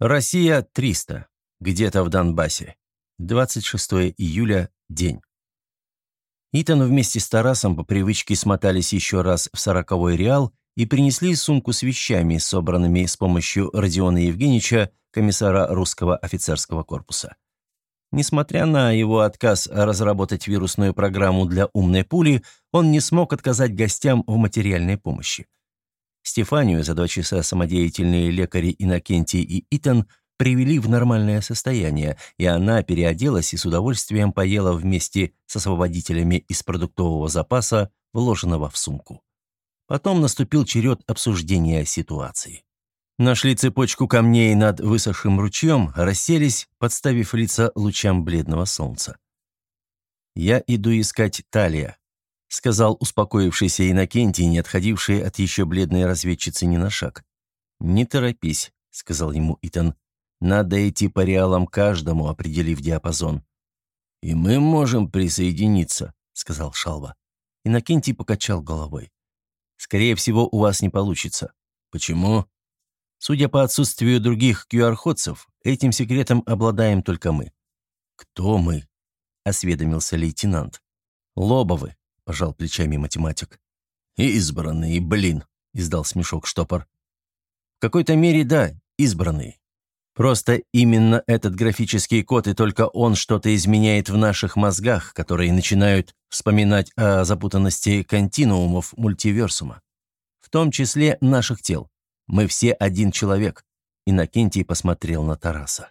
Россия 300. Где-то в Донбассе. 26 июля. День. Итан вместе с Тарасом по привычке смотались еще раз в сороковой реал и принесли сумку с вещами, собранными с помощью Родиона Евгеньевича, комиссара русского офицерского корпуса. Несмотря на его отказ разработать вирусную программу для умной пули, он не смог отказать гостям в материальной помощи. Стефанию за два часа самодеятельные лекари Иннокентий и Итан привели в нормальное состояние, и она переоделась и с удовольствием поела вместе с освободителями из продуктового запаса, вложенного в сумку. Потом наступил черед обсуждения ситуации. Нашли цепочку камней над высохшим ручьем, расселись, подставив лица лучам бледного солнца. «Я иду искать Талия», — сказал успокоившийся Иннокентий, не отходивший от еще бледной разведчицы ни на шаг. «Не торопись», — сказал ему Итан. «Надо идти по реалам каждому, определив диапазон». «И мы можем присоединиться», — сказал Шалва. Иннокентий покачал головой. «Скорее всего, у вас не получится». «Почему?» Судя по отсутствию других QR-ходцев, этим секретом обладаем только мы». «Кто мы?» – осведомился лейтенант. «Лобовы», – пожал плечами математик. «Избранные, блин», – издал смешок штопор. «В какой-то мере, да, избранные. Просто именно этот графический код и только он что-то изменяет в наших мозгах, которые начинают вспоминать о запутанности континуумов мультиверсума, в том числе наших тел. Мы все один человек». Иннокентий посмотрел на Тараса.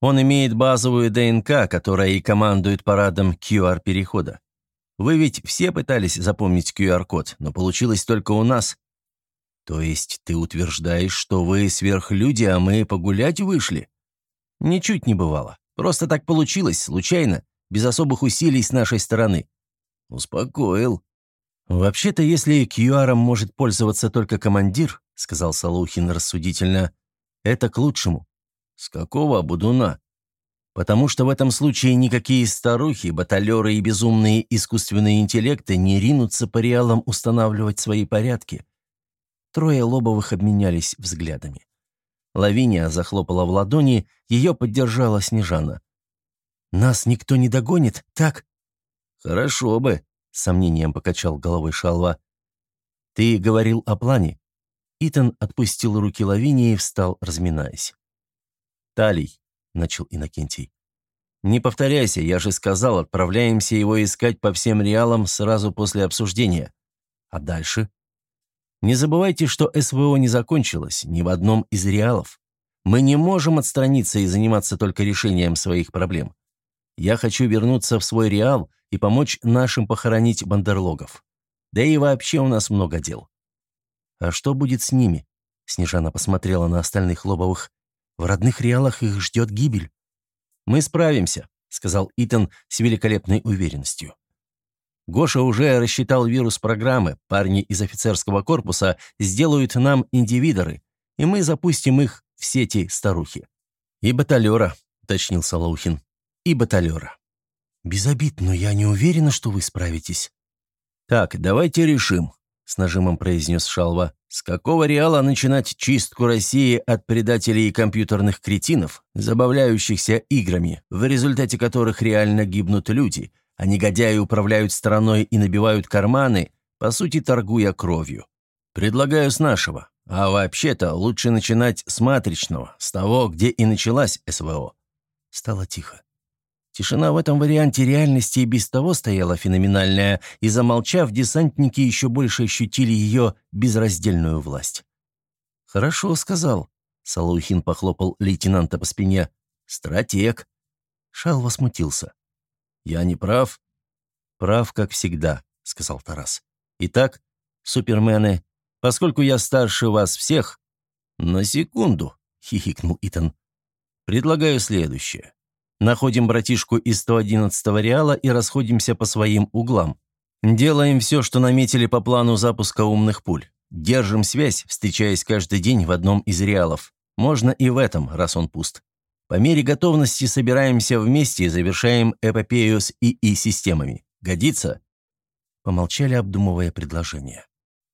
«Он имеет базовую ДНК, которая и командует парадом QR-перехода. Вы ведь все пытались запомнить QR-код, но получилось только у нас. То есть ты утверждаешь, что вы сверхлюди, а мы погулять вышли? Ничуть не бывало. Просто так получилось, случайно, без особых усилий с нашей стороны. Успокоил. Вообще-то, если QR может пользоваться только командир, — сказал Салухин рассудительно. «Это к лучшему». «С какого будуна?» «Потому что в этом случае никакие старухи, баталеры и безумные искусственные интеллекты не ринутся по реалам устанавливать свои порядки». Трое Лобовых обменялись взглядами. Лавиния захлопала в ладони, ее поддержала Снежана. «Нас никто не догонит, так?» «Хорошо бы», — с сомнением покачал головой Шалва. «Ты говорил о плане?» Итан отпустил руки Лавинии и встал, разминаясь. «Талий», — начал Иннокентий. «Не повторяйся, я же сказал, отправляемся его искать по всем реалам сразу после обсуждения. А дальше?» «Не забывайте, что СВО не закончилось ни в одном из реалов. Мы не можем отстраниться и заниматься только решением своих проблем. Я хочу вернуться в свой реал и помочь нашим похоронить бандерлогов. Да и вообще у нас много дел. «А что будет с ними?» Снежана посмотрела на остальных лобовых. «В родных реалах их ждет гибель». «Мы справимся», — сказал Итан с великолепной уверенностью. Гоша уже рассчитал вирус программы, парни из офицерского корпуса сделают нам индивидоры, и мы запустим их в сети старухи. «И баталера», — уточнил Салаухин. «И баталера». «Без обид, но я не уверена, что вы справитесь». «Так, давайте решим», с нажимом произнес Шалва. «С какого реала начинать чистку России от предателей и компьютерных кретинов, забавляющихся играми, в результате которых реально гибнут люди, а негодяи управляют страной и набивают карманы, по сути, торгуя кровью? Предлагаю с нашего. А вообще-то лучше начинать с матричного, с того, где и началась СВО». Стало тихо. Тишина в этом варианте реальности и без того стояла феноменальная, и, замолчав, десантники еще больше ощутили ее безраздельную власть. «Хорошо», — сказал. Салухин похлопал лейтенанта по спине. «Стратег». Шалва смутился. «Я не прав?» «Прав, как всегда», — сказал Тарас. «Итак, супермены, поскольку я старше вас всех...» «На секунду», — хихикнул Итан. «Предлагаю следующее. Находим братишку из 111-го реала и расходимся по своим углам. Делаем все, что наметили по плану запуска умных пуль. Держим связь, встречаясь каждый день в одном из реалов. Можно и в этом, раз он пуст. По мере готовности собираемся вместе и завершаем эпопею с ИИ-системами. Годится?» Помолчали, обдумывая предложение.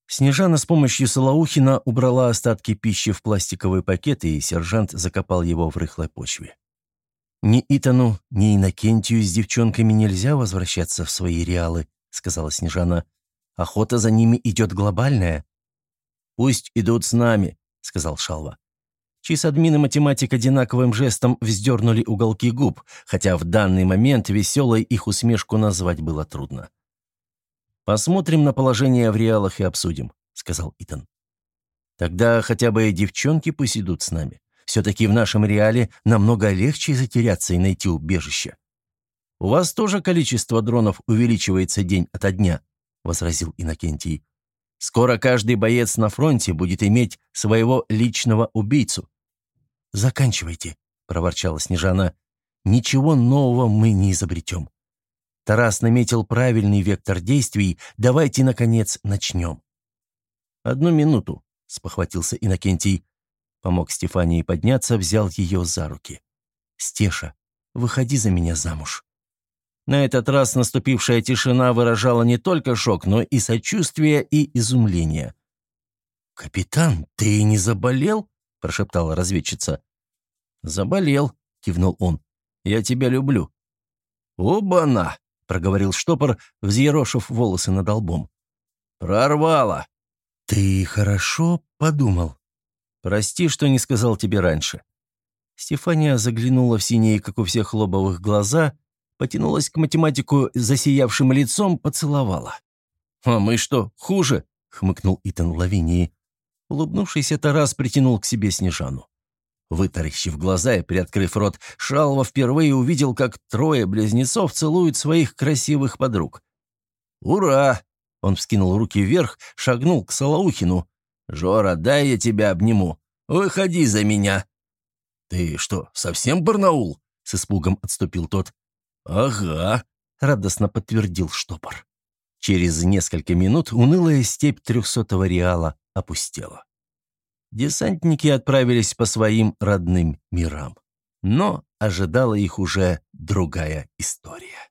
Снежана с помощью Солоухина убрала остатки пищи в пластиковый пакет, и сержант закопал его в рыхлой почве. «Ни Итану, ни Иннокентию с девчонками нельзя возвращаться в свои реалы», — сказала Снежана. «Охота за ними идет глобальная». «Пусть идут с нами», — сказал Шалва. Чисадмин и математик одинаковым жестом вздернули уголки губ, хотя в данный момент веселой их усмешку назвать было трудно. «Посмотрим на положение в реалах и обсудим», — сказал Итан. «Тогда хотя бы девчонки пусть идут с нами. Все-таки в нашем реале намного легче затеряться и найти убежище». «У вас тоже количество дронов увеличивается день ото дня», — возразил Иннокентий. «Скоро каждый боец на фронте будет иметь своего личного убийцу». «Заканчивайте», — проворчала Снежана. «Ничего нового мы не изобретем. Тарас наметил правильный вектор действий. Давайте, наконец, начнем. «Одну минуту», — спохватился Иннокентий. Помог Стефании подняться, взял ее за руки. «Стеша, выходи за меня замуж». На этот раз наступившая тишина выражала не только шок, но и сочувствие и изумление. «Капитан, ты не заболел?» – прошептала разведчица. «Заболел», – кивнул он. «Я тебя люблю». «Оба-на!» — проговорил штопор, взъерошив волосы над лбом. «Прорвало!» «Ты хорошо подумал?» «Прости, что не сказал тебе раньше». Стефания заглянула в синие, как у всех лобовых, глаза, потянулась к математику засиявшим лицом, поцеловала. «А мы что, хуже?» — хмыкнул Итан Лавинии. Улыбнувшийся Тарас притянул к себе Снежану. Вытаращив глаза и приоткрыв рот, Шалва впервые увидел, как трое близнецов целуют своих красивых подруг. «Ура!» — он вскинул руки вверх, шагнул к Салаухину. «Жора, дай я тебя обниму. Выходи за меня!» «Ты что, совсем Барнаул?» — с испугом отступил тот. «Ага», — радостно подтвердил штопор. Через несколько минут унылая степь трехсотого реала опустела десантники отправились по своим родным мирам. Но ожидала их уже другая история.